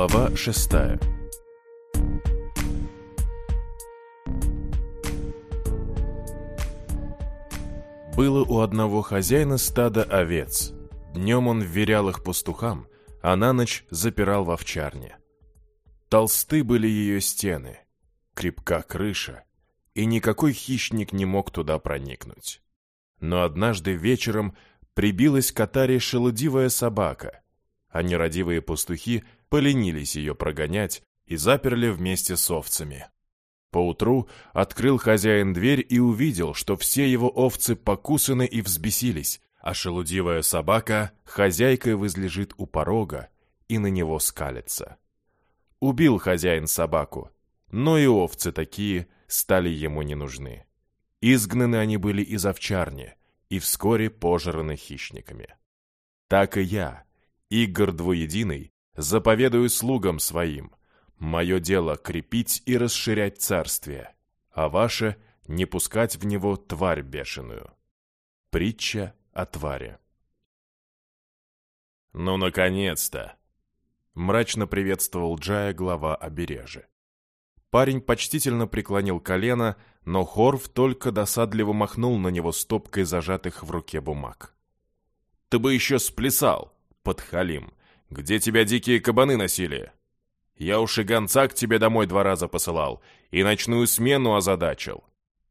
Глава шестая Было у одного хозяина стадо овец. Днем он вверял их пастухам, а на ночь запирал в овчарне. Толсты были ее стены, крепка крыша, и никакой хищник не мог туда проникнуть. Но однажды вечером прибилась к отаре шелудивая собака, а нерадивые пастухи поленились ее прогонять и заперли вместе с овцами. Поутру открыл хозяин дверь и увидел, что все его овцы покусаны и взбесились, а шелудивая собака хозяйкой возлежит у порога и на него скалится. Убил хозяин собаку, но и овцы такие стали ему не нужны. Изгнаны они были из овчарни и вскоре пожраны хищниками. Так и я, Игорь Двуединый, заповедую слугам своим, мое дело крепить и расширять царствие, а ваше — не пускать в него тварь бешеную. Притча о твари. «Ну, наконец-то!» Мрачно приветствовал Джая глава обережья. Парень почтительно преклонил колено, но Хорв только досадливо махнул на него стопкой зажатых в руке бумаг. «Ты бы еще сплясал, подхалим! Где тебя дикие кабаны носили? Я уж и гонца к тебе домой два раза посылал, и ночную смену озадачил».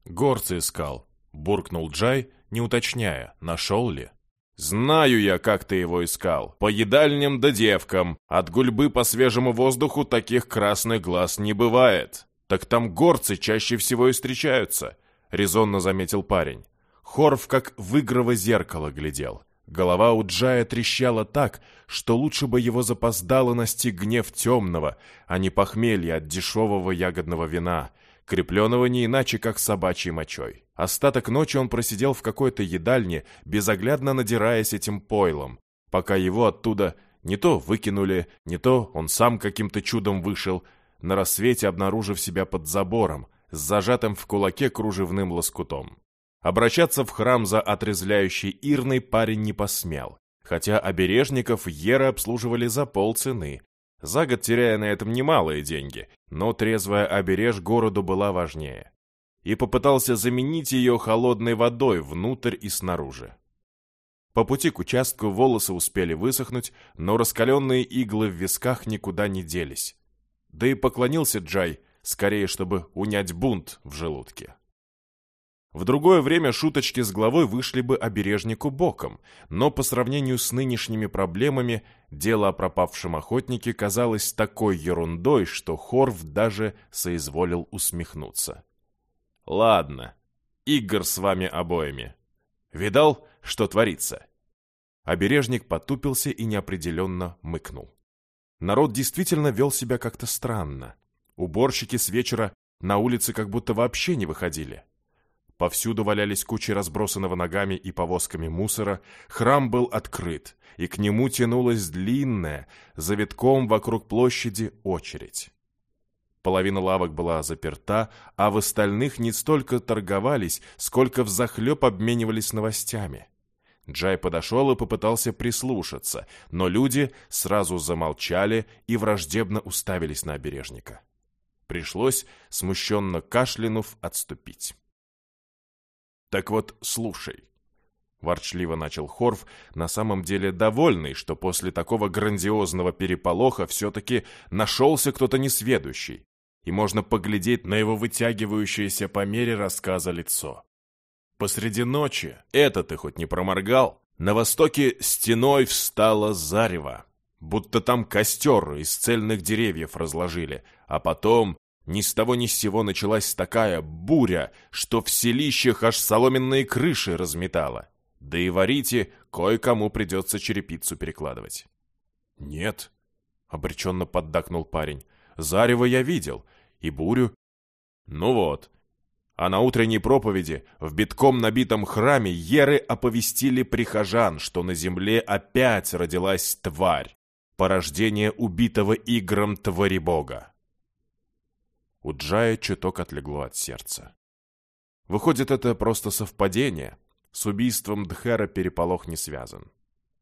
«Горцы искал», — буркнул Джай, не уточняя, нашел ли. «Знаю я, как ты его искал. По едальням да девкам. От гульбы по свежему воздуху таких красных глаз не бывает. Так там горцы чаще всего и встречаются», — резонно заметил парень. Хорв как в игрово зеркало глядел. Голова у Джая трещала так, что лучше бы его запоздало настиг гнев темного, а не похмелье от дешевого ягодного вина, крепленного не иначе, как собачьей мочой. Остаток ночи он просидел в какой-то едальне, безоглядно надираясь этим пойлом, пока его оттуда не то выкинули, не то он сам каким-то чудом вышел, на рассвете обнаружив себя под забором, с зажатым в кулаке кружевным лоскутом. Обращаться в храм за отрезвляющей ирной парень не посмел, хотя обережников Еры обслуживали за полцены, за год теряя на этом немалые деньги, но трезвая обереж городу была важнее и попытался заменить ее холодной водой внутрь и снаружи. По пути к участку волосы успели высохнуть, но раскаленные иглы в висках никуда не делись. Да и поклонился Джай, скорее, чтобы унять бунт в желудке. В другое время шуточки с главой вышли бы обережнику боком, но по сравнению с нынешними проблемами дело о пропавшем охотнике казалось такой ерундой, что Хорв даже соизволил усмехнуться. Ладно, Игорь с вами обоими. Видал, что творится?» Обережник потупился и неопределенно мыкнул. Народ действительно вел себя как-то странно. Уборщики с вечера на улице как будто вообще не выходили. Повсюду валялись кучи разбросанного ногами и повозками мусора, храм был открыт, и к нему тянулась длинная, завитком вокруг площади очередь. Половина лавок была заперта, а в остальных не столько торговались, сколько взахлеб обменивались новостями. Джай подошел и попытался прислушаться, но люди сразу замолчали и враждебно уставились на обережника. Пришлось, смущенно кашлянув, отступить. «Так вот, слушай», — ворчливо начал Хорф, на самом деле довольный, что после такого грандиозного переполоха все-таки нашелся кто-то несведущий, и можно поглядеть на его вытягивающееся по мере рассказа лицо. Посреди ночи, это ты хоть не проморгал, на востоке стеной встала зарево, будто там костер из цельных деревьев разложили, а потом ни с того ни с сего началась такая буря, что в селищах аж соломенные крыши разметала. Да и варите, кое-кому придется черепицу перекладывать. «Нет», — обреченно поддакнул парень, Зарево я видел. И бурю. Ну вот. А на утренней проповеди в битком набитом храме еры оповестили прихожан, что на земле опять родилась тварь. Порождение убитого игром твари бога. У Джая чуток отлегло от сердца. Выходит, это просто совпадение. С убийством Дхера переполох не связан.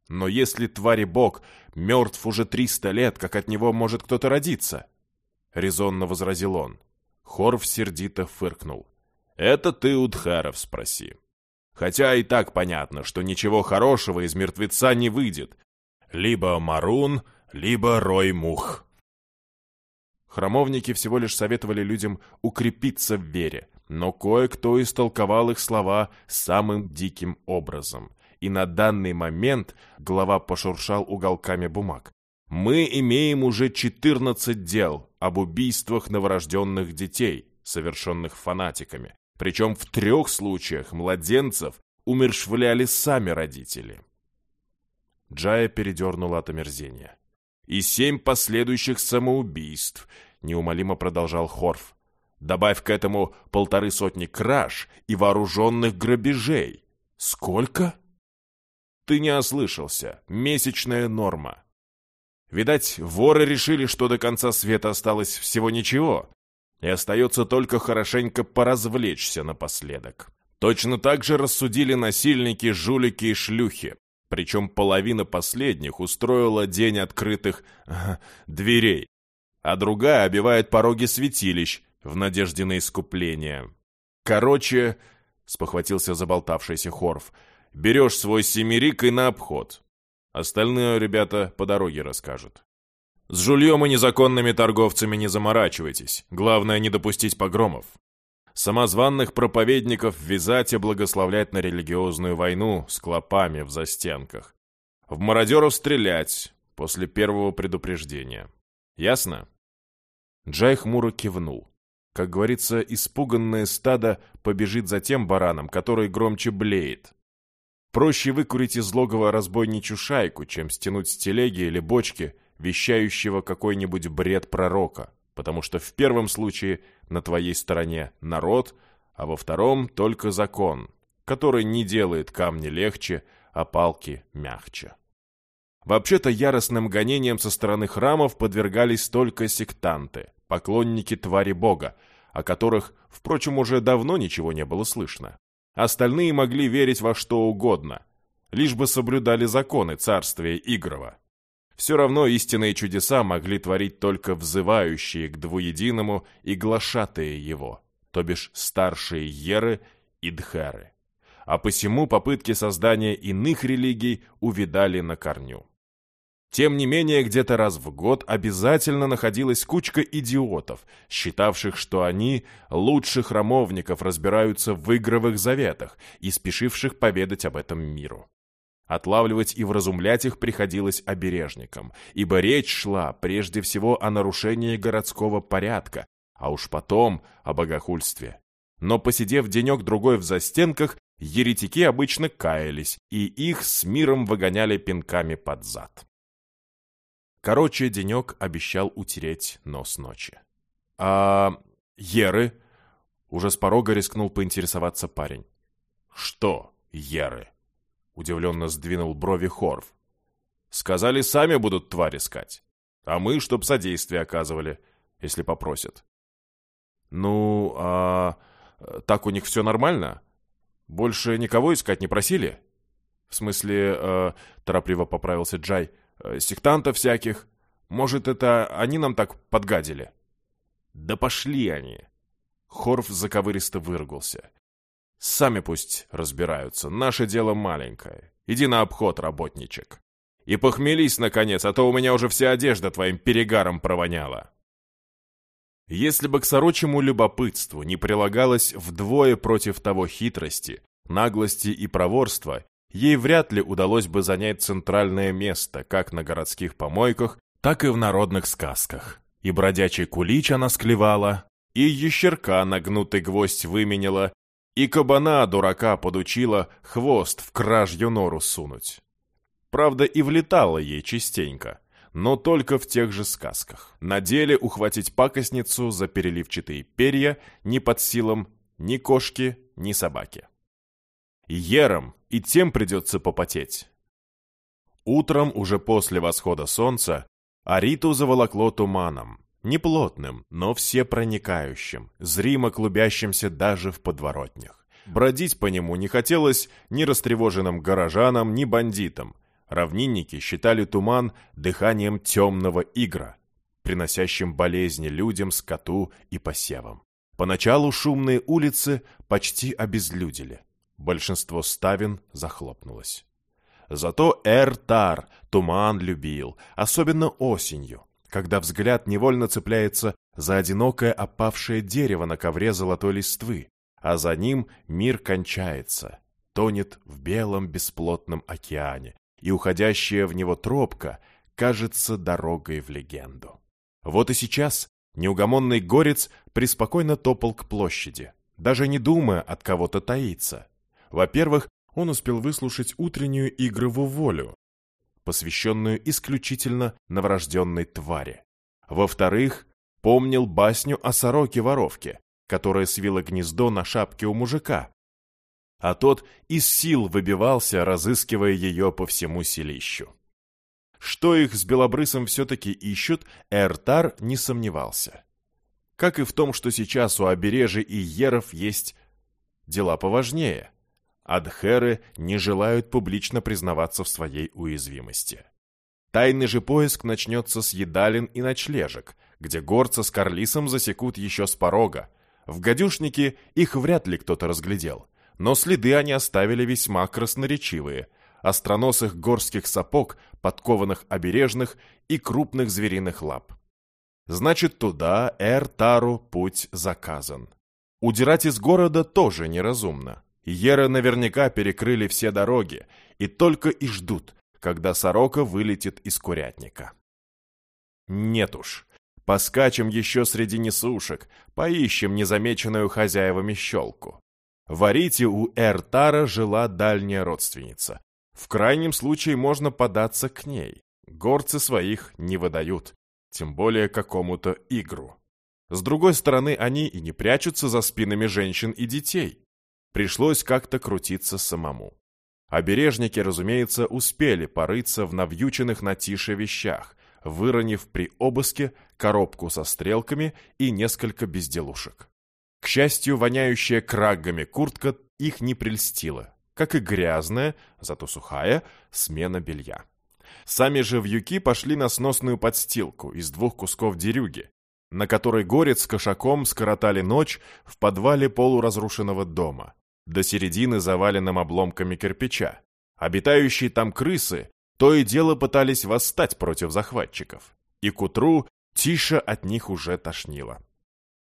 Но если твари бог мертв уже триста лет, как от него может кто-то родиться? Резонно возразил он. Хорв сердито фыркнул. Это ты у Дхаров спроси. Хотя и так понятно, что ничего хорошего из мертвеца не выйдет. Либо Марун, либо Рой Мух. Храмовники всего лишь советовали людям укрепиться в вере, но кое-кто истолковал их слова самым диким образом. И на данный момент глава пошуршал уголками бумаг. «Мы имеем уже 14 дел об убийствах новорожденных детей, совершенных фанатиками. Причем в трех случаях младенцев умершвляли сами родители». Джая передернула от омерзения. «И семь последующих самоубийств», — неумолимо продолжал Хорф. Добавь к этому полторы сотни краж и вооруженных грабежей. Сколько? Ты не ослышался. Месячная норма. Видать, воры решили, что до конца света осталось всего ничего, и остается только хорошенько поразвлечься напоследок. Точно так же рассудили насильники, жулики и шлюхи. Причем половина последних устроила день открытых э, дверей, а другая обивает пороги святилищ, в надежде на искупление. Короче, спохватился заболтавшийся Хорф, берешь свой семерик и на обход. Остальное ребята по дороге расскажут. С жульем и незаконными торговцами не заморачивайтесь. Главное не допустить погромов. Самозванных проповедников вязать и благословлять на религиозную войну с клопами в застенках. В мародеров стрелять после первого предупреждения. Ясно? Джай хмуро кивнул. Как говорится, испуганное стадо побежит за тем бараном, который громче блеет. Проще выкурить из логова разбойничью шайку, чем стянуть с телеги или бочки, вещающего какой-нибудь бред пророка, потому что в первом случае на твоей стороне народ, а во втором только закон, который не делает камни легче, а палки мягче. Вообще-то яростным гонениям со стороны храмов подвергались только сектанты – поклонники твари бога, о которых, впрочем, уже давно ничего не было слышно. Остальные могли верить во что угодно, лишь бы соблюдали законы царствия Игрова. Все равно истинные чудеса могли творить только взывающие к двуединому и глашатые его, то бишь старшие Еры и Дхеры. А посему попытки создания иных религий увидали на корню. Тем не менее, где-то раз в год обязательно находилась кучка идиотов, считавших, что они лучше храмовников разбираются в игровых заветах и спешивших поведать об этом миру. Отлавливать и вразумлять их приходилось обережникам, ибо речь шла прежде всего о нарушении городского порядка, а уж потом о богохульстве. Но посидев денек-другой в застенках, еретики обычно каялись, и их с миром выгоняли пинками под зад. Короче, денек обещал утереть нос ночи. «А... Еры?» Уже с порога рискнул поинтересоваться парень. «Что Еры?» Удивленно сдвинул брови Хорв. «Сказали, сами будут тварь искать. А мы, чтоб содействие оказывали, если попросят». «Ну, а... так у них все нормально? Больше никого искать не просили?» «В смысле, э, торопливо поправился Джай, — Э, сектантов всяких. Может, это они нам так подгадили?» «Да пошли они!» Хорф заковыристо выругался. «Сами пусть разбираются, наше дело маленькое. Иди на обход, работничек. И похмелись, наконец, а то у меня уже вся одежда твоим перегаром провоняла». Если бы к сорочему любопытству не прилагалось вдвое против того хитрости, наглости и проворства, ей вряд ли удалось бы занять центральное место как на городских помойках, так и в народных сказках. И бродячий кулич она склевала, и ящерка на гнутый гвоздь выменила, и кабана дурака подучила хвост в кражью нору сунуть. Правда, и влетала ей частенько, но только в тех же сказках. На деле ухватить пакостницу за переливчатые перья ни под силам ни кошки, ни собаки. Ером и тем придется попотеть. Утром, уже после восхода солнца, Ариту заволокло туманом, неплотным, но всепроникающим, зримо клубящимся даже в подворотнях. Бродить по нему не хотелось ни растревоженным горожанам, ни бандитам. Равнинники считали туман дыханием темного игра, приносящим болезни людям, скоту и посевам. Поначалу шумные улицы почти обезлюдили. Большинство ставен захлопнулось. Зато Эр-Тар туман любил, особенно осенью, когда взгляд невольно цепляется за одинокое опавшее дерево на ковре золотой листвы, а за ним мир кончается, тонет в белом бесплотном океане, и уходящая в него тропка кажется дорогой в легенду. Вот и сейчас неугомонный горец преспокойно топал к площади, даже не думая от кого-то таиться. Во-первых, он успел выслушать утреннюю игрову волю, посвященную исключительно новорожденной твари. Во-вторых, помнил басню о сороке-воровке, которая свила гнездо на шапке у мужика, а тот из сил выбивался, разыскивая ее по всему селищу. Что их с Белобрысом все-таки ищут, Эртар не сомневался. Как и в том, что сейчас у Обережи и Еров есть дела поважнее – Адхеры не желают публично признаваться в своей уязвимости. Тайный же поиск начнется с едалин и ночлежек, где горца с Карлисом засекут еще с порога. В гадюшнике их вряд ли кто-то разглядел, но следы они оставили весьма красноречивые – остроносых горских сапог, подкованных обережных и крупных звериных лап. Значит, туда, Эр-Тару, путь заказан. Удирать из города тоже неразумно. Еры наверняка перекрыли все дороги и только и ждут, когда сорока вылетит из курятника. Нет уж, поскачем еще среди несушек, поищем незамеченную хозяевами щелку. В Арите у Эртара жила дальняя родственница. В крайнем случае можно податься к ней. Горцы своих не выдают, тем более какому-то игру. С другой стороны, они и не прячутся за спинами женщин и детей. Пришлось как-то крутиться самому. Обережники, разумеется, успели порыться в навьюченных на тише вещах, выронив при обыске коробку со стрелками и несколько безделушек. К счастью, воняющая краггами куртка их не прельстила, как и грязная, зато сухая, смена белья. Сами же вьюки пошли на сносную подстилку из двух кусков дерюги, на которой горец с кошаком скоротали ночь в подвале полуразрушенного дома, до середины заваленным обломками кирпича. Обитающие там крысы то и дело пытались восстать против захватчиков, и к утру тише от них уже тошнило.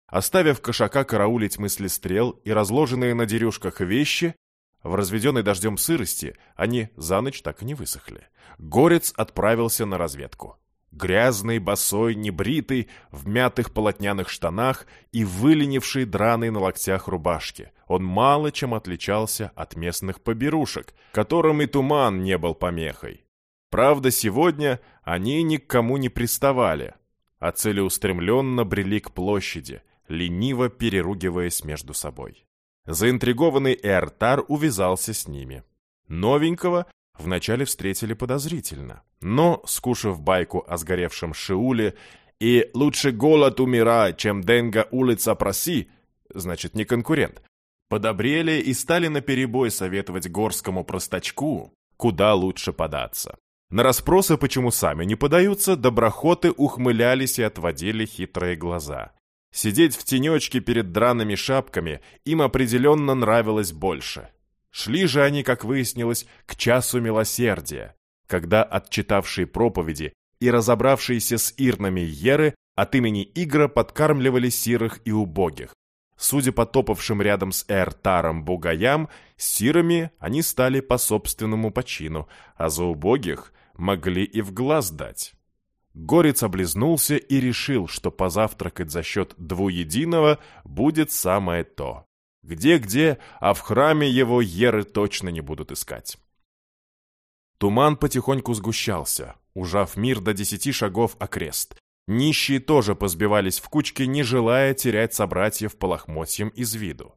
Оставив кошака караулить мысли стрел и разложенные на дерюшках вещи, в разведенной дождем сырости они за ночь так и не высохли. Горец отправился на разведку. Грязный, босой, небритый, в мятых полотняных штанах и выленивший драный на локтях рубашки. Он мало чем отличался от местных поберушек, которым и туман не был помехой. Правда, сегодня они ни к кому не приставали, а целеустремленно брели к площади, лениво переругиваясь между собой. Заинтригованный Эртар увязался с ними. Новенького вначале встретили подозрительно. Но, скушав байку о сгоревшем Шиуле и «лучше голод умирать, чем денга улица проси», значит, не конкурент, подобрели и стали наперебой советовать горскому простачку, куда лучше податься. На расспросы, почему сами не подаются, доброхоты ухмылялись и отводили хитрые глаза. Сидеть в тенечке перед драными шапками им определенно нравилось больше. Шли же они, как выяснилось, к часу милосердия, когда отчитавшие проповеди и разобравшиеся с ирнами Еры от имени Игра подкармливали сирых и убогих. Судя по топавшим рядом с Эртаром бугаям, сирами они стали по собственному почину, а за убогих могли и в глаз дать. Горец облизнулся и решил, что позавтракать за счет двуединого будет самое то. Где-где, а в храме его еры точно не будут искать. Туман потихоньку сгущался, ужав мир до десяти шагов окрест. Нищие тоже позбивались в кучки, не желая терять собратьев по из виду.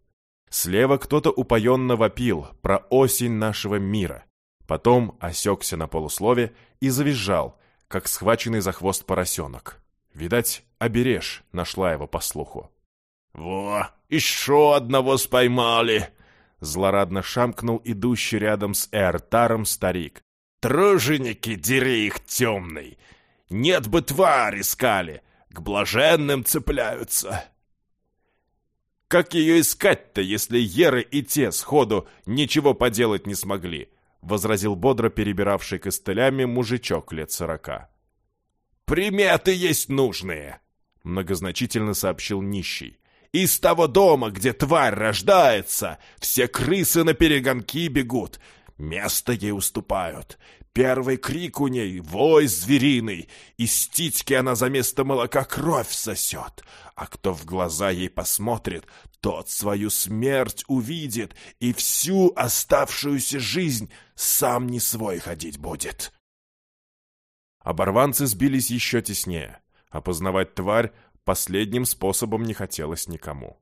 Слева кто-то упоенно вопил про осень нашего мира. Потом осекся на полуслове и завизжал, как схваченный за хвост поросенок. Видать, обережь нашла его по слуху. «Во, еще одного споймали!» Злорадно шамкнул идущий рядом с Эртаром старик. Труженики, дери их темный! Нет бы тварь искали, к блаженным цепляются!» «Как ее искать-то, если Еры и те сходу ничего поделать не смогли?» — возразил бодро перебиравший костылями мужичок лет сорока. «Приметы есть нужные!» — многозначительно сообщил нищий. «Из того дома, где тварь рождается, все крысы на перегонки бегут, место ей уступают. Первый крик у ней — вой звериный, из титьки она за место молока кровь сосет, а кто в глаза ей посмотрит, тот свою смерть увидит и всю оставшуюся жизнь сам не свой ходить будет. Оборванцы сбились еще теснее. Опознавать тварь последним способом не хотелось никому.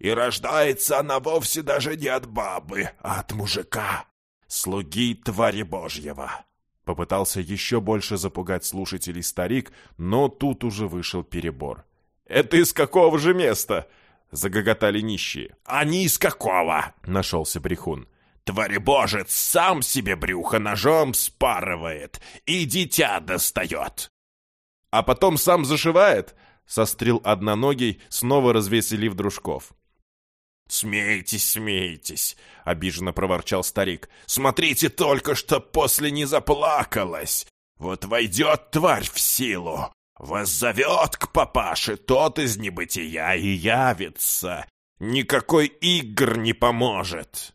«И рождается она вовсе даже не от бабы, а от мужика, слуги твари Божьего!» Попытался еще больше запугать слушателей старик, но тут уже вышел перебор. «Это из какого же места?» — загоготали нищие. «А не из какого?» — нашелся брехун. Творебожец сам себе брюхо ножом спарывает и дитя достает. А потом сам зашивает, сострил одноногий, снова развеселив дружков. «Смейтесь, смейтесь!» — обиженно проворчал старик. «Смотрите только, что после не заплакалась! Вот войдет тварь в силу, вас зовет к папаше, тот из небытия и явится. Никакой игр не поможет!»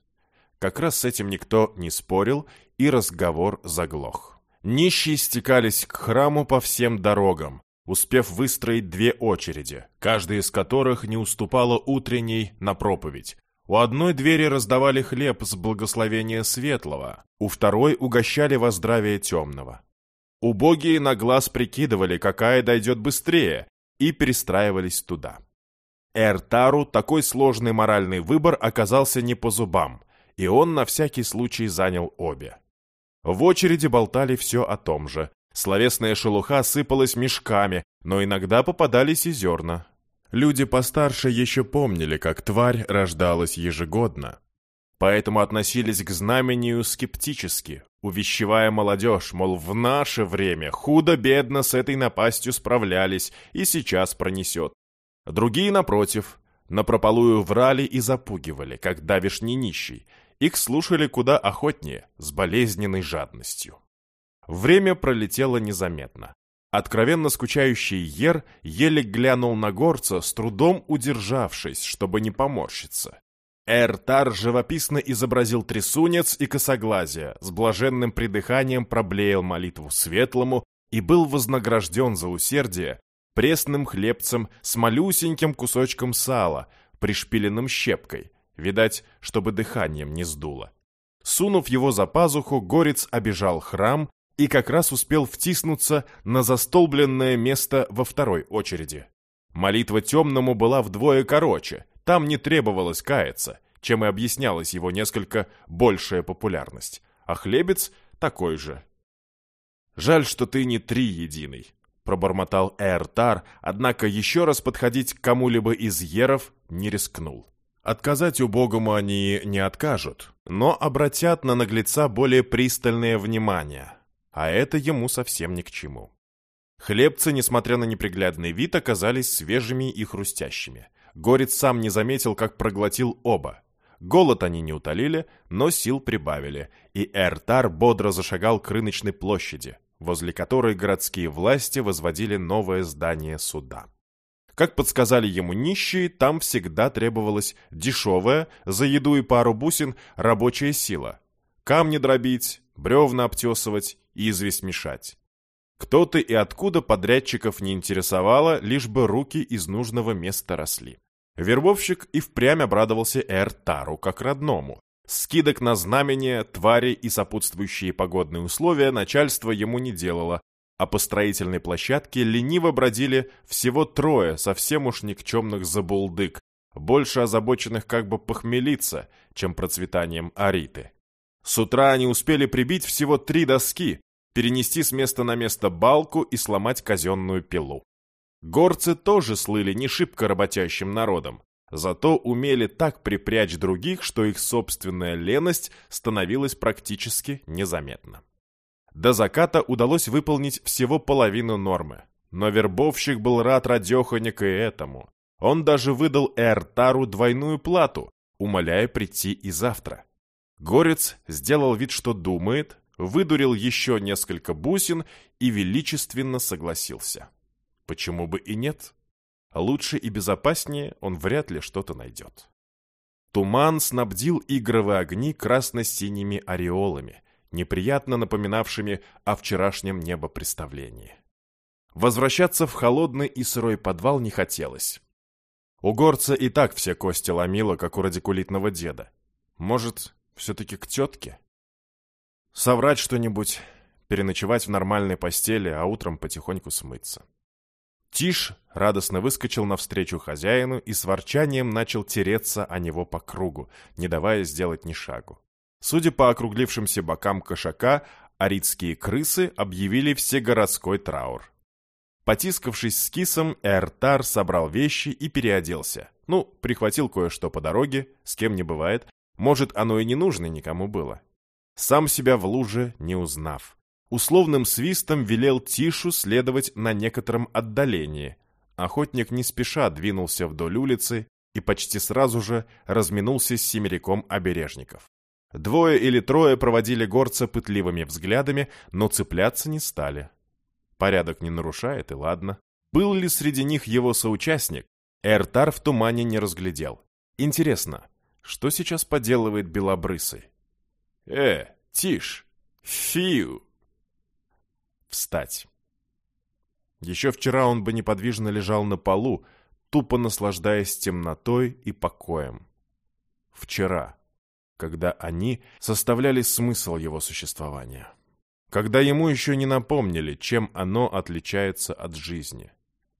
Как раз с этим никто не спорил, и разговор заглох. Нищие стекались к храму по всем дорогам, успев выстроить две очереди, каждая из которых не уступала утренней на проповедь. У одной двери раздавали хлеб с благословения светлого, у второй угощали во здравие темного. Убогие на глаз прикидывали, какая дойдет быстрее, и перестраивались туда. Эртару такой сложный моральный выбор оказался не по зубам, и он на всякий случай занял обе. В очереди болтали все о том же. Словесная шелуха сыпалась мешками, но иногда попадались и зерна. Люди постарше еще помнили, как тварь рождалась ежегодно. Поэтому относились к знамению скептически, увещевая молодежь, мол, в наше время худо-бедно с этой напастью справлялись и сейчас пронесет. Другие, напротив, напропалую врали и запугивали, как давишний нищий, их слушали куда охотнее, с болезненной жадностью. Время пролетело незаметно. Откровенно скучающий Ер еле глянул на горца, с трудом удержавшись, чтобы не поморщиться. Эртар живописно изобразил трясунец и косоглазие, с блаженным придыханием проблеял молитву светлому и был вознагражден за усердие пресным хлебцем с малюсеньким кусочком сала, пришпиленным щепкой, видать, чтобы дыханием не сдуло. Сунув его за пазуху, горец обежал храм и как раз успел втиснуться на застолбленное место во второй очереди. Молитва темному была вдвое короче, там не требовалось каяться, чем и объяснялась его несколько большая популярность, а хлебец такой же. «Жаль, что ты не три единый», — пробормотал Эртар, однако еще раз подходить к кому-либо из еров не рискнул. Отказать убогому они не откажут, но обратят на наглеца более пристальное внимание, а это ему совсем ни к чему. Хлебцы, несмотря на неприглядный вид, оказались свежими и хрустящими. Горец сам не заметил, как проглотил оба. Голод они не утолили, но сил прибавили, и Эртар бодро зашагал к рыночной площади, возле которой городские власти возводили новое здание суда. Как подсказали ему нищие, там всегда требовалась дешевая, за еду и пару бусин, рабочая сила. Камни дробить, бревна обтесывать, известь мешать. Кто-то и откуда подрядчиков не интересовало, лишь бы руки из нужного места росли. Вербовщик и впрямь обрадовался Эртару как родному. Скидок на знамения, твари и сопутствующие погодные условия начальство ему не делало, а по строительной площадке лениво бродили всего трое совсем уж никчемных забулдык, больше озабоченных как бы похмелиться, чем процветанием ариты. С утра они успели прибить всего три доски, перенести с места на место балку и сломать казенную пилу. Горцы тоже слыли не шибко работящим народом, зато умели так припрячь других, что их собственная леность становилась практически незаметна. До заката удалось выполнить всего половину нормы. Но вербовщик был рад радеханик и этому. Он даже выдал Эртару двойную плату, умоляя прийти и завтра. Горец сделал вид, что думает, выдурил еще несколько бусин и величественно согласился. Почему бы и нет? Лучше и безопаснее он вряд ли что-то найдет. Туман снабдил игровые огни красно-синими ореолами, неприятно напоминавшими о вчерашнем небопреставлении. Возвращаться в холодный и сырой подвал не хотелось. У горца и так все кости ломило, как у радикулитного деда. Может, все-таки к тетке? Соврать что-нибудь, переночевать в нормальной постели, а утром потихоньку смыться. Тиш радостно выскочил навстречу хозяину и с ворчанием начал тереться о него по кругу, не давая сделать ни шагу. Судя по округлившимся бокам кошака, аридские крысы объявили всегородской траур. Потискавшись с кисом, Эртар собрал вещи и переоделся. Ну, прихватил кое-что по дороге, с кем не бывает. Может, оно и не нужно никому было. Сам себя в луже не узнав условным свистом велел Тишу следовать на некотором отдалении. Охотник не спеша двинулся вдоль улицы и почти сразу же разминулся с семеряком обережников. Двое или трое проводили горца пытливыми взглядами, но цепляться не стали. Порядок не нарушает, и ладно. Был ли среди них его соучастник? Эртар в тумане не разглядел. Интересно, что сейчас поделывает белобрысый? «Э, тишь! Фью!» встать. Еще вчера он бы неподвижно лежал на полу, тупо наслаждаясь темнотой и покоем. Вчера, когда они составляли смысл его существования. Когда ему еще не напомнили, чем оно отличается от жизни.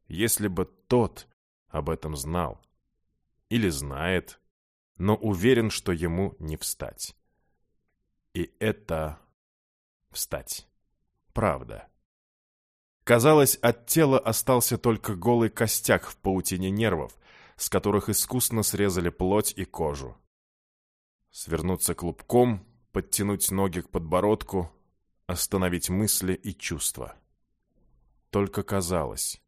Если бы тот об этом знал. Или знает, но уверен, что ему не встать. И это встать. Правда. Казалось, от тела остался только голый костяк в паутине нервов, с которых искусно срезали плоть и кожу. Свернуться клубком, подтянуть ноги к подбородку, остановить мысли и чувства. Только казалось.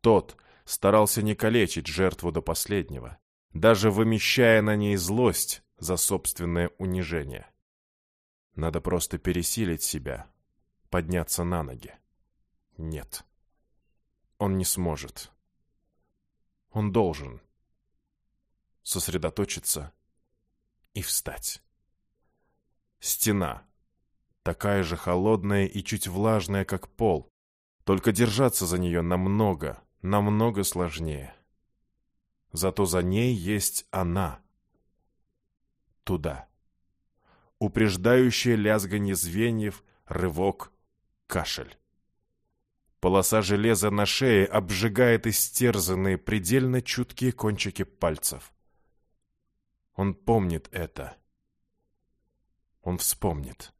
Тот старался не калечить жертву до последнего, даже вымещая на ней злость за собственное унижение. Надо просто пересилить себя, подняться на ноги. Нет. Он не сможет. Он должен сосредоточиться и встать. Стена. Такая же холодная и чуть влажная, как пол. Только держаться за нее намного, намного сложнее. Зато за ней есть она. Туда. Упреждающее лязганье звеньев, рывок, кашель. Полоса железа на шее обжигает истерзанные, предельно чуткие кончики пальцев. Он помнит это. Он вспомнит.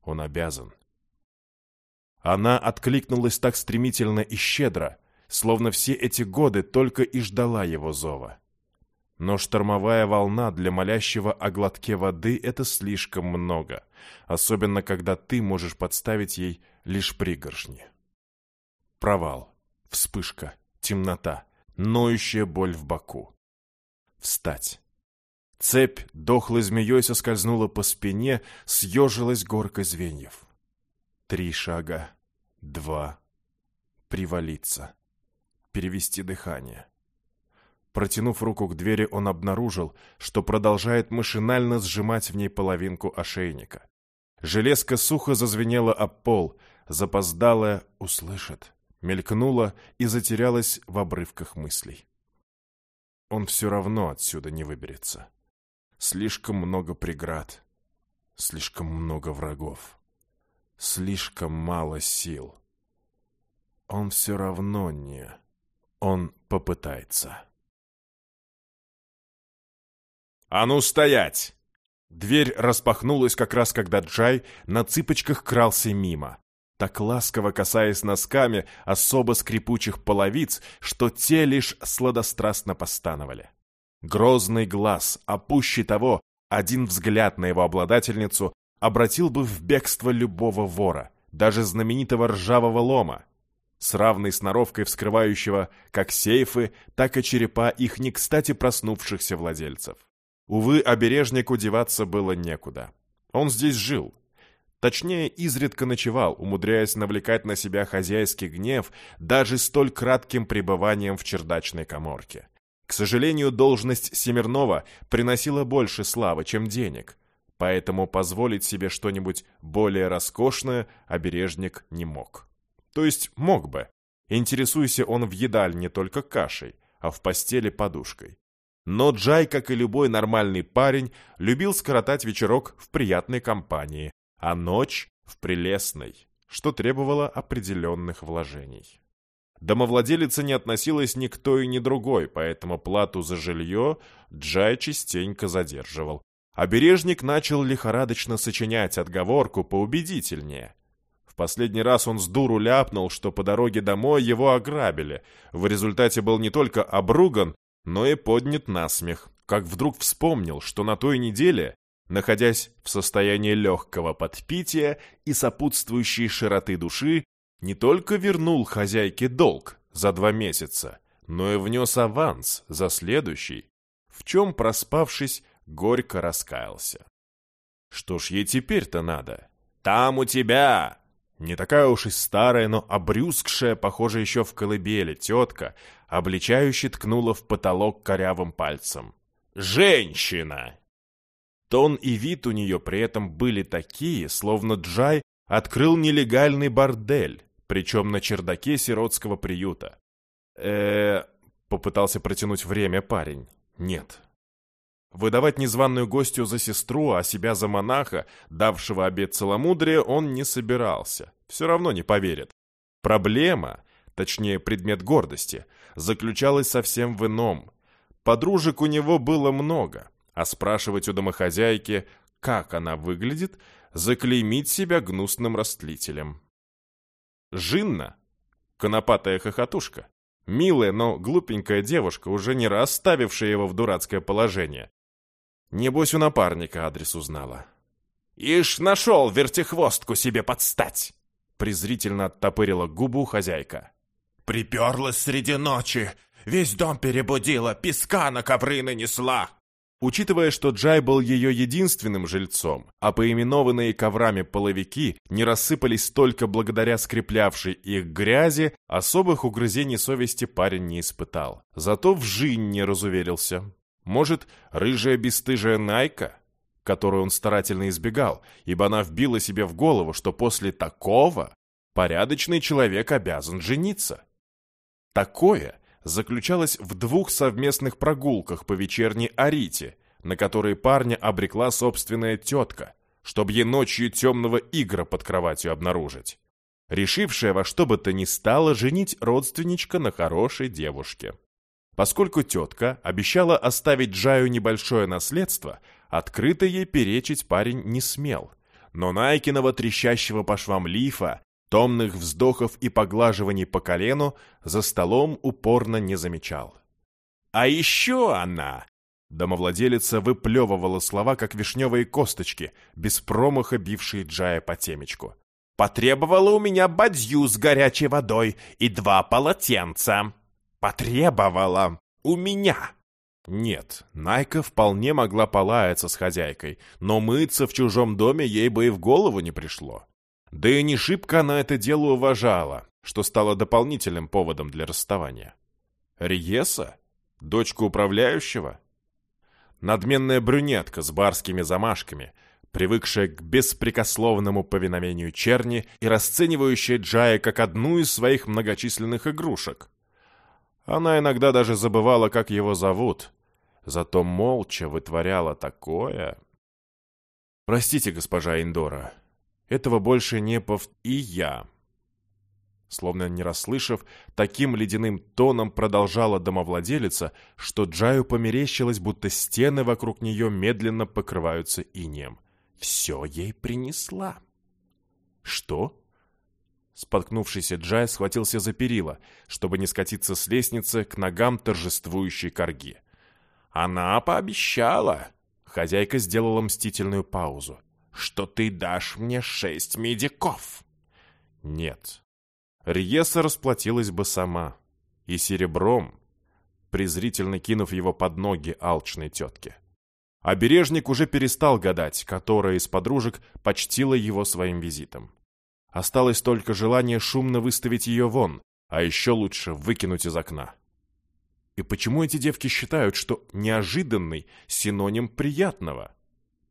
Он обязан. Она откликнулась так стремительно и щедро, словно все эти годы только и ждала его зова. Но штормовая волна для молящего о глотке воды — это слишком много, особенно когда ты можешь подставить ей лишь пригоршни. Провал, вспышка, темнота, ноющая боль в боку. Встать. Цепь дохлой змеей соскользнула по спине, съежилась горкой звеньев. Три шага, два, привалиться, перевести дыхание. Протянув руку к двери, он обнаружил, что продолжает машинально сжимать в ней половинку ошейника. Железка сухо зазвенела об пол, запоздалая услышит, мелькнула и затерялась в обрывках мыслей. Он все равно отсюда не выберется. Слишком много преград, слишком много врагов, слишком мало сил. Он все равно не... Он попытается. «А ну, стоять!» Дверь распахнулась как раз, когда Джай на цыпочках крался мимо, так ласково касаясь носками особо скрипучих половиц, что те лишь сладострастно постановали. Грозный глаз, а пуще того, один взгляд на его обладательницу обратил бы в бегство любого вора, даже знаменитого ржавого лома, с равной сноровкой вскрывающего как сейфы, так и черепа их не кстати проснувшихся владельцев. Увы, обережнику деваться было некуда. Он здесь жил. Точнее, изредка ночевал, умудряясь навлекать на себя хозяйский гнев даже столь кратким пребыванием в чердачной коморке. К сожалению, должность Семернова приносила больше славы, чем денег, поэтому позволить себе что-нибудь более роскошное обережник не мог. То есть мог бы. Интересуйся он в едаль не только кашей, а в постели подушкой. Но Джай, как и любой нормальный парень, любил скоротать вечерок в приятной компании, а ночь в прелестной, что требовало определенных вложений. Домовладелица не относилась ни к той, ни другой, поэтому плату за жилье Джай частенько задерживал. Обережник начал лихорадочно сочинять отговорку поубедительнее. Последний раз он с дуру ляпнул, что по дороге домой его ограбили. В результате был не только обруган, но и поднят на смех, как вдруг вспомнил, что на той неделе, находясь в состоянии легкого подпития и сопутствующей широты души, не только вернул хозяйке долг за два месяца, но и внес аванс за следующий, в чем, проспавшись, горько раскаялся. Что ж ей теперь-то надо? Там у тебя не такая уж и старая, но обрюзгшая, похоже, еще в колыбели, тетка, обличающе ткнула в потолок корявым пальцем. «Женщина!» Тон и вид у нее при этом были такие, словно Джай открыл нелегальный бордель, причем на чердаке сиротского приюта. э попытался протянуть время парень. Нет, Выдавать незваную гостью за сестру, а себя за монаха, давшего обет целомудрия, он не собирался. Все равно не поверит. Проблема, точнее предмет гордости, заключалась совсем в ином. Подружек у него было много, а спрашивать у домохозяйки, как она выглядит, заклеймить себя гнусным растлителем. Жинна, конопатая хохотушка, милая, но глупенькая девушка, уже не раз ставившая его в дурацкое положение, Небось, у напарника адрес узнала. «Ишь, нашел вертихвостку себе подстать!» Презрительно оттопырила губу хозяйка. «Приперлась среди ночи, весь дом перебудила, песка на ковры нанесла!» Учитывая, что Джай был ее единственным жильцом, а поименованные коврами половики не рассыпались только благодаря скреплявшей их грязи, особых угрызений совести парень не испытал. Зато в Жин не разуверился. Может, рыжая бесстыжая Найка, которую он старательно избегал, ибо она вбила себе в голову, что после такого порядочный человек обязан жениться. Такое заключалось в двух совместных прогулках по вечерней Арите, на которые парня обрекла собственная тетка, чтобы ей ночью темного игра под кроватью обнаружить, решившая во что бы то ни стало женить родственничка на хорошей девушке. Поскольку тетка обещала оставить Джаю небольшое наследство, открыто ей перечить парень не смел. Но Найкиного трещащего по швам лифа, томных вздохов и поглаживаний по колену за столом упорно не замечал. «А еще она!» Домовладелица выплевывала слова, как вишневые косточки, без промаха бившие Джая по темечку. «Потребовала у меня бадью с горячей водой и два полотенца!» Потребовала у меня. Нет, Найка вполне могла полаяться с хозяйкой, но мыться в чужом доме ей бы и в голову не пришло. Да и не шибко она это дело уважала, что стало дополнительным поводом для расставания. Риеса? Дочка управляющего? Надменная брюнетка с барскими замашками, привыкшая к беспрекословному повиновению черни и расценивающая Джая как одну из своих многочисленных игрушек. Она иногда даже забывала, как его зовут, зато молча вытворяла такое. «Простите, госпожа Индора, этого больше не пов... И я...» Словно не расслышав, таким ледяным тоном продолжала домовладелица, что Джаю померещилось, будто стены вокруг нее медленно покрываются инеем. «Все ей принесла». «Что?» Споткнувшийся Джай схватился за перила, чтобы не скатиться с лестницы к ногам торжествующей корги. «Она пообещала!» Хозяйка сделала мстительную паузу. что ты дашь мне шесть медиков. Нет. Риеса расплатилась бы сама. И серебром, презрительно кинув его под ноги алчной тетке. Обережник уже перестал гадать, которая из подружек почтила его своим визитом. Осталось только желание шумно выставить ее вон, а еще лучше выкинуть из окна. И почему эти девки считают, что неожиданный синоним приятного?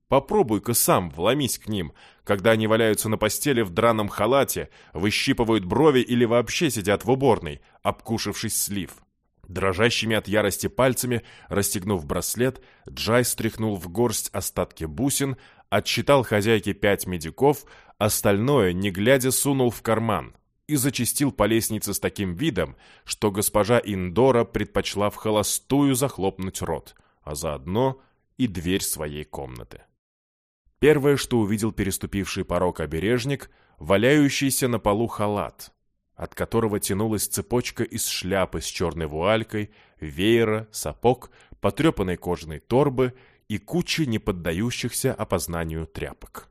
Попробуй-ка сам вломись к ним, когда они валяются на постели в драном халате, выщипывают брови или вообще сидят в уборной, обкушавшись слив. Дрожащими от ярости пальцами, расстегнув браслет, Джай стряхнул в горсть остатки бусин, отсчитал хозяйке пять медиков, остальное, не глядя, сунул в карман и зачистил по лестнице с таким видом, что госпожа Индора предпочла в холостую захлопнуть рот, а заодно и дверь своей комнаты. Первое, что увидел переступивший порог обережник, валяющийся на полу халат, от которого тянулась цепочка из шляпы с черной вуалькой, веера, сапог, потрепанной кожаной торбы и кучи неподдающихся опознанию тряпок.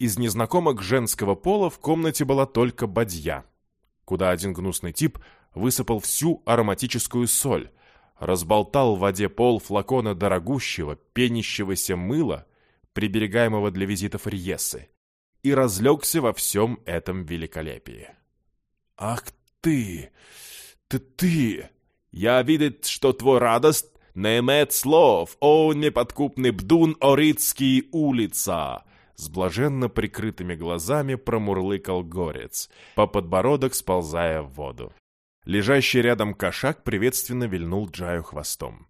Из незнакомок женского пола в комнате была только бадья, куда один гнусный тип высыпал всю ароматическую соль, разболтал в воде пол флакона дорогущего, пенящегося мыла, приберегаемого для визитов Риесы, и разлегся во всем этом великолепии. «Ах ты! Ты ты! Я видит, что твой радость не имеет слов, о неподкупный бдун Орицкий улица!» С блаженно прикрытыми глазами промурлыкал горец, по подбородок сползая в воду. Лежащий рядом кошак приветственно вильнул Джаю хвостом.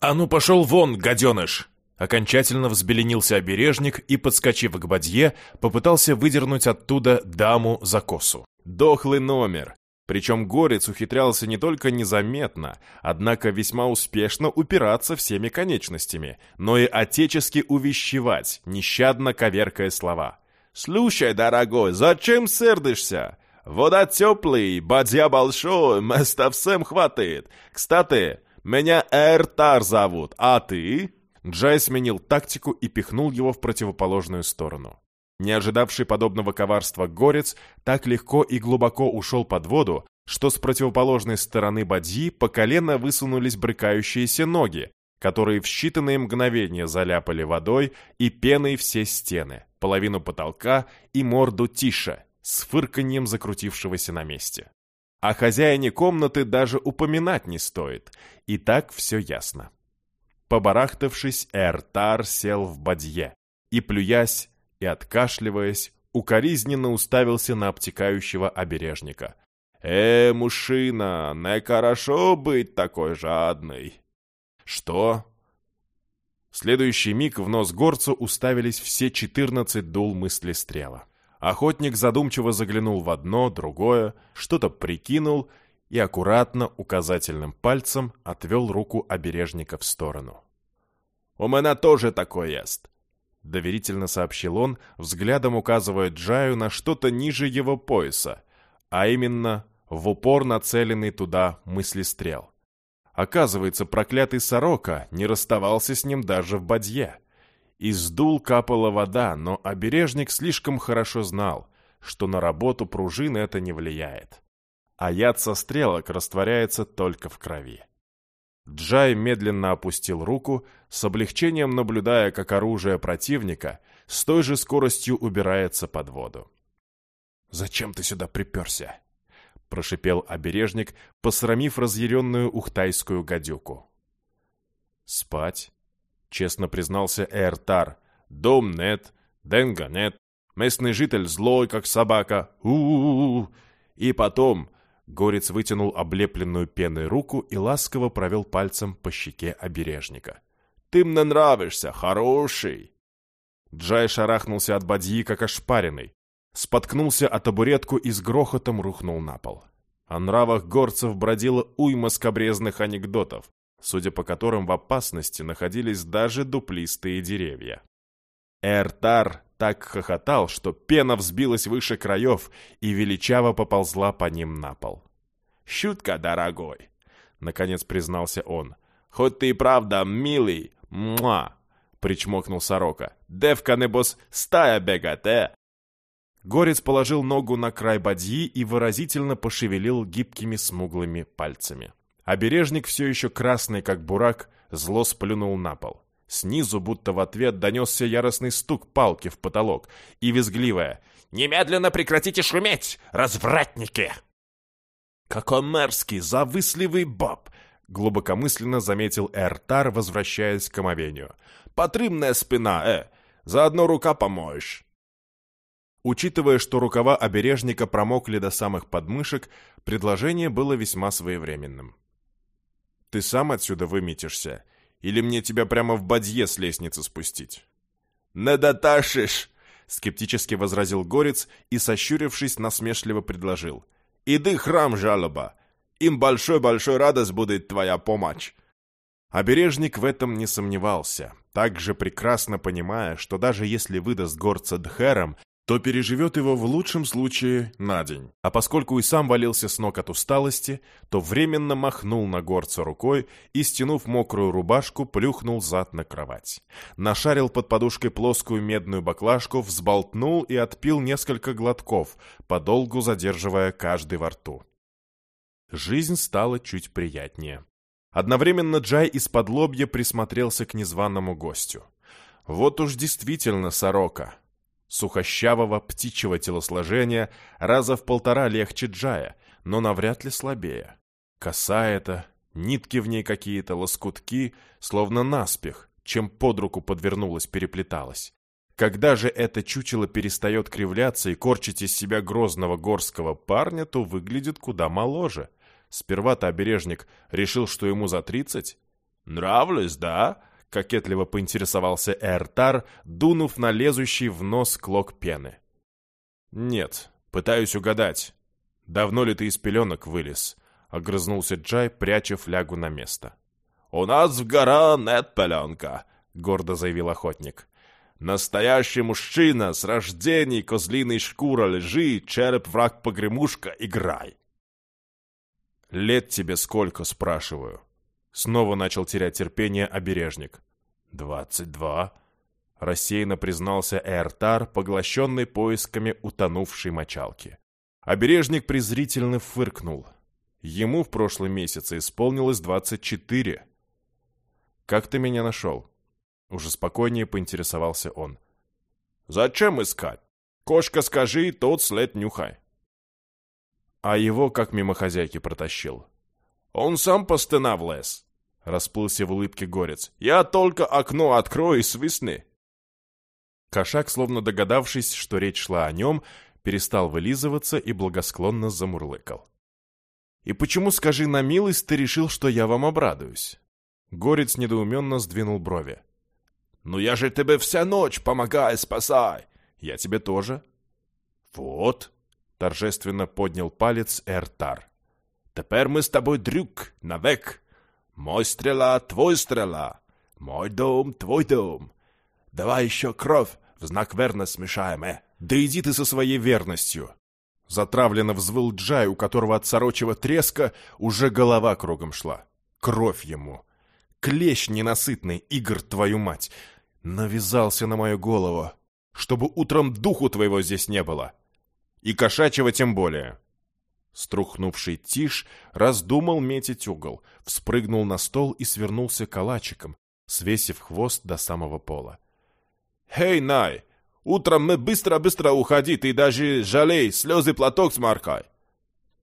«А ну пошел вон, гаденыш!» Окончательно взбеленился обережник и, подскочив к бадье, попытался выдернуть оттуда даму за косу. Дохлый номер. Причем Горец ухитрялся не только незаметно, однако весьма успешно упираться всеми конечностями, но и отечески увещевать, нещадно коверкая слова. «Слушай, дорогой, зачем сердишься? Вода теплый, бадья большой, места всем хватит. Кстати, меня Эртар зовут, а ты?» Джай сменил тактику и пихнул его в противоположную сторону. Не ожидавший подобного коварства горец так легко и глубоко ушел под воду, что с противоположной стороны бадьи по колено высунулись брыкающиеся ноги, которые в считанные мгновения заляпали водой и пеной все стены, половину потолка и морду тише, с фырканьем закрутившегося на месте. О хозяине комнаты даже упоминать не стоит, и так все ясно. Побарахтавшись, Эртар сел в бадье и, плюясь, и, откашливаясь, укоризненно уставился на обтекающего обережника. «Э, мужчина, не хорошо быть такой жадной!» «Что?» В следующий миг в нос горцу уставились все четырнадцать дул мысли стрела. Охотник задумчиво заглянул в одно, другое, что-то прикинул и аккуратно указательным пальцем отвел руку обережника в сторону. «У меня тоже такое есть. — доверительно сообщил он, взглядом указывая Джаю на что-то ниже его пояса, а именно в упор нацеленный туда мыслестрел. Оказывается, проклятый сорока не расставался с ним даже в бадье. Из дул капала вода, но обережник слишком хорошо знал, что на работу пружины это не влияет. А яд со стрелок растворяется только в крови. Джай медленно опустил руку, с облегчением наблюдая, как оружие противника с той же скоростью убирается под воду. «Зачем ты сюда приперся?» — прошипел обережник, посрамив разъяренную ухтайскую гадюку. «Спать?» — честно признался Эртар. «Дом нет, денга нет, местный житель злой, как собака. У-у-у-у!» И потом Горец вытянул облепленную пеной руку и ласково провел пальцем по щеке обережника. «Ты мне нравишься, хороший!» Джай шарахнулся от бадьи, как ошпаренный. Споткнулся о табуретку и с грохотом рухнул на пол. О нравах горцев бродила уйма скобрезных анекдотов, судя по которым в опасности находились даже дуплистые деревья. Эртар так хохотал, что пена взбилась выше краев и величаво поползла по ним на пол. «Шутка, дорогой!» — наконец признался он. «Хоть ты и правда милый, муа! — причмокнул сорока. «Девка, небось, стая бегает, э!» Горец положил ногу на край бадьи и выразительно пошевелил гибкими смуглыми пальцами. Обережник, все еще красный, как бурак, зло сплюнул на пол. Снизу, будто в ответ, донесся яростный стук палки в потолок и визгливая «Немедленно прекратите шуметь, развратники!» «Какой мерзкий, завыстливый баб!» глубокомысленно заметил Эртар, возвращаясь к омовению. «Потрымная спина, э! Заодно рука помоешь!» Учитывая, что рукава обережника промокли до самых подмышек, предложение было весьма своевременным. «Ты сам отсюда выметишься? Или мне тебя прямо в бадье с лестницы спустить?» «Не дотащишь!» — скептически возразил Горец и, сощурившись, насмешливо предложил. «Иди храм жалоба! Им большой-большой радость будет твоя помощь!» Обережник в этом не сомневался, также прекрасно понимая, что даже если выдаст горца Дхером, то переживет его в лучшем случае на день. А поскольку и сам валился с ног от усталости, то временно махнул на горца рукой и, стянув мокрую рубашку, плюхнул зад на кровать. Нашарил под подушкой плоскую медную баклажку, взболтнул и отпил несколько глотков, подолгу задерживая каждый во рту. Жизнь стала чуть приятнее. Одновременно Джай из-под лобья присмотрелся к незваному гостю. Вот уж действительно сорока — сухощавого птичьего телосложения, раза в полтора легче Джая, но навряд ли слабее. Коса эта, нитки в ней какие-то, лоскутки, словно наспех, чем под руку подвернулась, переплеталась. Когда же это чучело перестает кривляться и корчить из себя грозного горского парня, то выглядит куда моложе. Сперва-то обережник решил, что ему за тридцать. «Нравлюсь, да?» — кокетливо поинтересовался Эртар, дунув на лезущий в нос клок пены. «Нет, пытаюсь угадать. Давно ли ты из пеленок вылез?» — огрызнулся Джай, пряча флягу на место. «У нас в гора нет пеленка», — гордо заявил охотник. «Настоящий мужчина, с рождений козлиной шкура лежи, череп враг погремушка, играй!» «Лет тебе сколько?» — спрашиваю. Снова начал терять терпение обережник. «Двадцать два», — рассеянно признался Эртар, поглощенный поисками утонувшей мочалки. Обережник презрительно фыркнул. Ему в прошлом месяце исполнилось двадцать четыре. «Как ты меня нашел?» Уже спокойнее поинтересовался он. «Зачем искать? Кошка скажи, тот след нюхай». А его как мимо хозяйки протащил. Он сам по стена влез. Расплылся в улыбке горец. Я только окно открою и свистни. Кошак, словно догадавшись, что речь шла о нем, перестал вылизываться и благосклонно замурлыкал. «И почему, скажи на милость, ты решил, что я вам обрадуюсь?» Горец недоуменно сдвинул брови. «Ну я же тебе вся ночь помогаю, спасай!» «Я тебе тоже». «Вот!» — торжественно поднял палец Эртар. Тепер ми з тобою дрюк навек. Мой стрела, твой стрела. Мой дом, твой дом. Давай еще кровь в знак верности смешаем. Да иди ты со своей верностью. Затравленно взвыл Джай, у которого от сорочего треска уже голова кругом шла. Кровь ему. Клещ ненасытный, Игорь, твою мать. Навязался на мою голову, чтобы утром духу твоего здесь не было. И кошачьего тем более. Струхнувший Тиш раздумал метить угол, вспрыгнул на стол и свернулся калачиком, свесив хвост до самого пола. «Хей, Най! Утром мы быстро-быстро уходи, ты даже жалей, слезы платок сморкай!»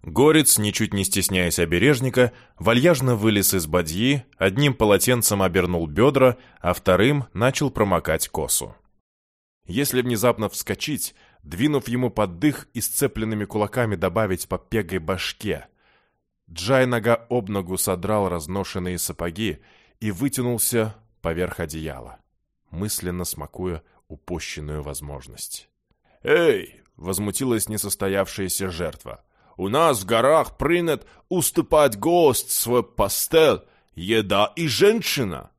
Горец, ничуть не стесняясь обережника, вальяжно вылез из бадьи, одним полотенцем обернул бедра, а вторым начал промокать косу. Если внезапно вскочить, двинув ему под дых и сцепленными кулаками добавить по пегой башке. Джай нога об ногу содрал разношенные сапоги и вытянулся поверх одеяла, мысленно смакуя упущенную возможность. «Эй!» — возмутилась несостоявшаяся жертва. «У нас в горах принят уступать гость свой пастел, еда и женщина!»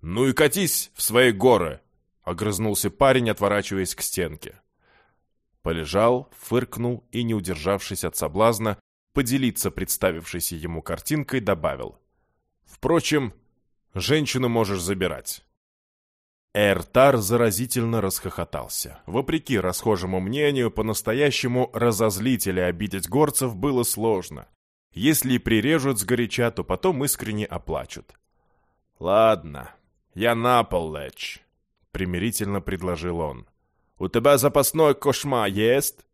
«Ну и катись в свои горы!» — огрызнулся парень, отворачиваясь к стенке. Полежал, фыркнул и, не удержавшись от соблазна, поделиться представившейся ему картинкой, добавил. «Впрочем, женщину можешь забирать». Эртар заразительно расхохотался. Вопреки расхожему мнению, по-настоящему разозлить или обидеть горцев было сложно. Если прирежут сгоряча, то потом искренне оплачут. «Ладно, я на пол лечь», — примирительно предложил он. «У тебя запасной кошма есть?»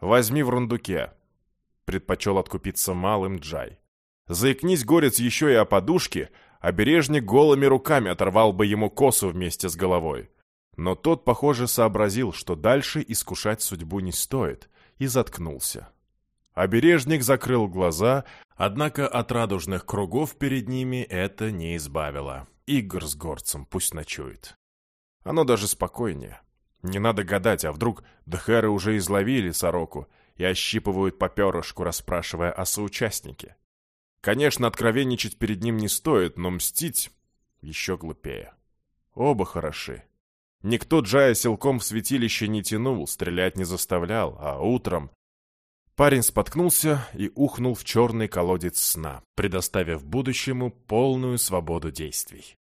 «Возьми в рундуке», — предпочел откупиться малым Джай. Заикнись горец еще и о подушке, обережник голыми руками оторвал бы ему косу вместе с головой. Но тот, похоже, сообразил, что дальше искушать судьбу не стоит, и заткнулся. Обережник закрыл глаза, однако от радужных кругов перед ними это не избавило. Игр с горцем пусть ночует. Оно даже спокойнее. Не надо гадать, а вдруг дхеры уже изловили сороку и ощипывают по перышку, расспрашивая о соучастнике. Конечно, откровенничать перед ним не стоит, но мстить еще глупее. Оба хороши. Никто Джая силком в святилище не тянул, стрелять не заставлял, а утром... Парень споткнулся и ухнул в черный колодец сна, предоставив будущему полную свободу действий.